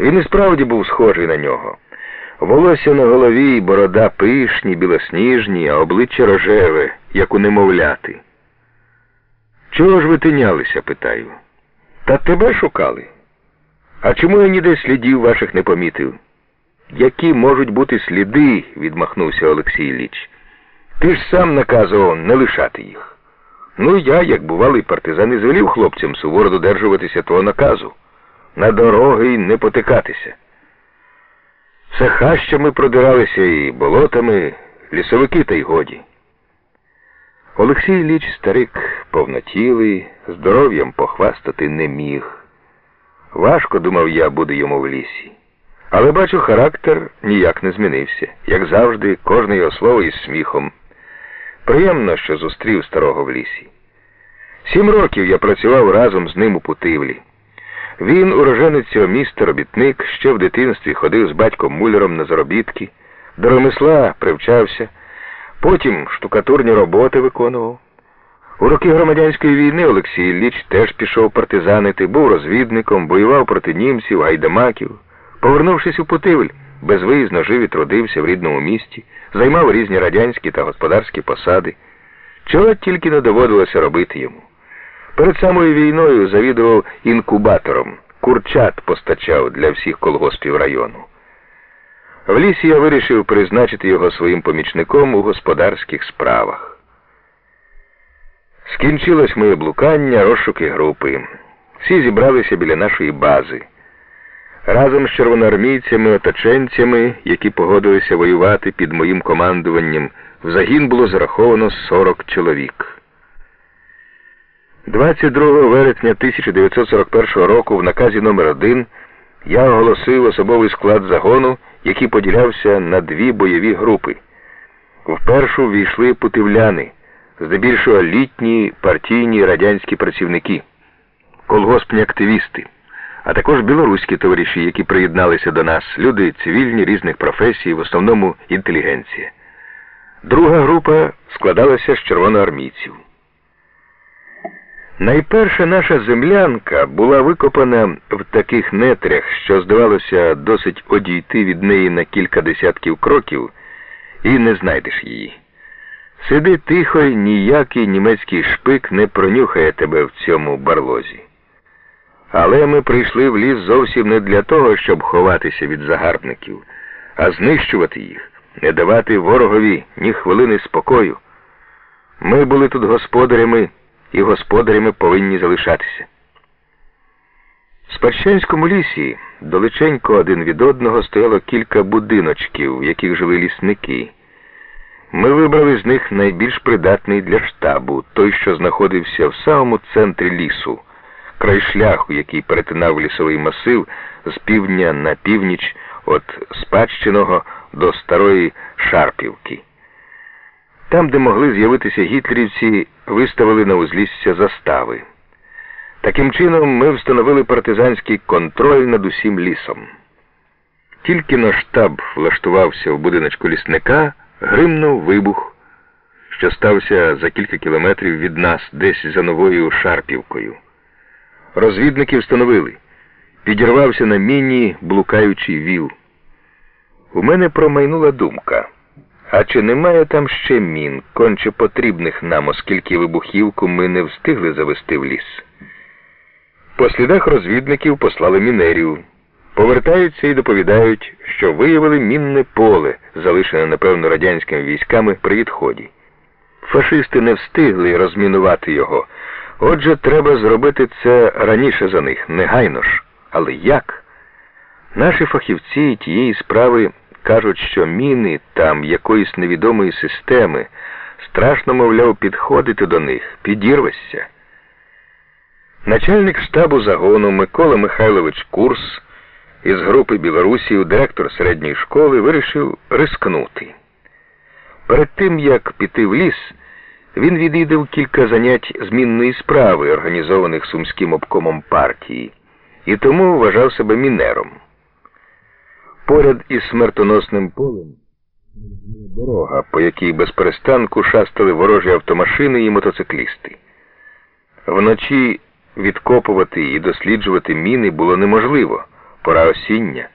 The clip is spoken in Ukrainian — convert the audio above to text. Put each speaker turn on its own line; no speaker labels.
Він і справді був схожий на нього. Волосся на голові, борода пишні, білосніжні, а обличчя рожеве, як у немовляти. Чого ж ви тинялися, питаю? Та тебе шукали. А чому я ніде слідів ваших не помітив? Які можуть бути сліди, відмахнувся Олексій Ілліч. Ти ж сам наказував не лишати їх. Ну, я, як бувалий партизан, і звелів хлопцям суворо додержуватися того наказу. На дороги й не потикатися. Все хащами продиралися і болотами, лісовики та й годі. Олексій Ліч старик повнотілий, здоров'ям похвастати не міг. Важко, думав я, буде йому в лісі. Але бачу, характер ніяк не змінився. Як завжди, кожне його слово із сміхом. Приємно, що зустрів старого в лісі. Сім років я працював разом з ним у Путивлі. Він, уроженець цього міста, робітник, ще в дитинстві ходив з батьком муляром на заробітки, до ремесла привчався, потім штукатурні роботи виконував. У роки громадянської війни Олексій Ілліч теж пішов партизанити, був розвідником, воював проти німців, гайдамаків. Повернувшись у Путивль, безвиїзно жив і трудився в рідному місті, займав різні радянські та господарські посади. Чого тільки не доводилося робити йому. Перед самою війною завідував інкубатором, курчат постачав для всіх колгоспів району. В лісі я вирішив призначити його своїм помічником у господарських справах. Скінчилось моє блукання, розшуки групи. Всі зібралися біля нашої бази. Разом з червоноармійцями, оточенцями, які погодилися воювати під моїм командуванням, в загін було зараховано 40 чоловік. 22 вересня 1941 року в наказі номер 1 я оголосив особовий склад загону, який поділявся на дві бойові групи. В першу війшли путивляни, здебільшого літні партійні радянські працівники, колгоспні активісти, а також білоруські товариші, які приєдналися до нас, люди цивільні різних професій, в основному інтелігенція. Друга група складалася з червоноармійців. Найперша наша землянка була викопана в таких нетрях, що, здавалося, досить одійти від неї на кілька десятків кроків, і не знайдеш її. Сиди тихо, й ніякий німецький шпик не пронюхає тебе в цьому барлозі. Але ми прийшли в ліс зовсім не для того, щоб ховатися від загарбників, а знищувати їх, не давати ворогові ні хвилини спокою. Ми були тут господарями і господарями повинні залишатися. В Спадщанському лісі далеченько один від одного стояло кілька будиночків, в яких жили лісники. Ми вибрали з них найбільш придатний для штабу, той, що знаходився в самому центрі лісу, край шляху, який перетинав лісовий масив з півдня на північ від Спадщиного до Старої Шарпівки. Там, де могли з'явитися гітлерівці, виставили на узлісся застави. Таким чином ми встановили партизанський контроль над усім лісом. Тільки наш штаб влаштувався в будиночку лісника, гримнув вибух, що стався за кілька кілометрів від нас, десь за новою Шарпівкою. Розвідники встановили, підірвався на міні блукаючий віл. У мене промайнула думка. А чи немає там ще мін, конче потрібних нам, оскільки вибухівку ми не встигли завести в ліс? По слідах розвідників послали мінерів. Повертаються і доповідають, що виявили мінне поле, залишене, напевно, радянськими військами при відході. Фашисти не встигли розмінувати його. Отже, треба зробити це раніше за них, негайно ж. Але як? Наші фахівці тієї справи кажуть, що міни там якоїсь невідомої системи. Страшно, мовляв, підходити до них, підірвешся. Начальник штабу загону Микола Михайлович Курс із групи білорусів, директор середньої школи, вирішив рискнути. Перед тим, як піти в ліс, він відвідав кілька занять змінної справи, організованих Сумським обкомом партії, і тому вважав себе мінером. Поряд із смертоносним полем дорога, по якій без перестанку шастали ворожі автомашини і мотоциклісти. Вночі відкопувати і досліджувати міни було неможливо. пора осіння.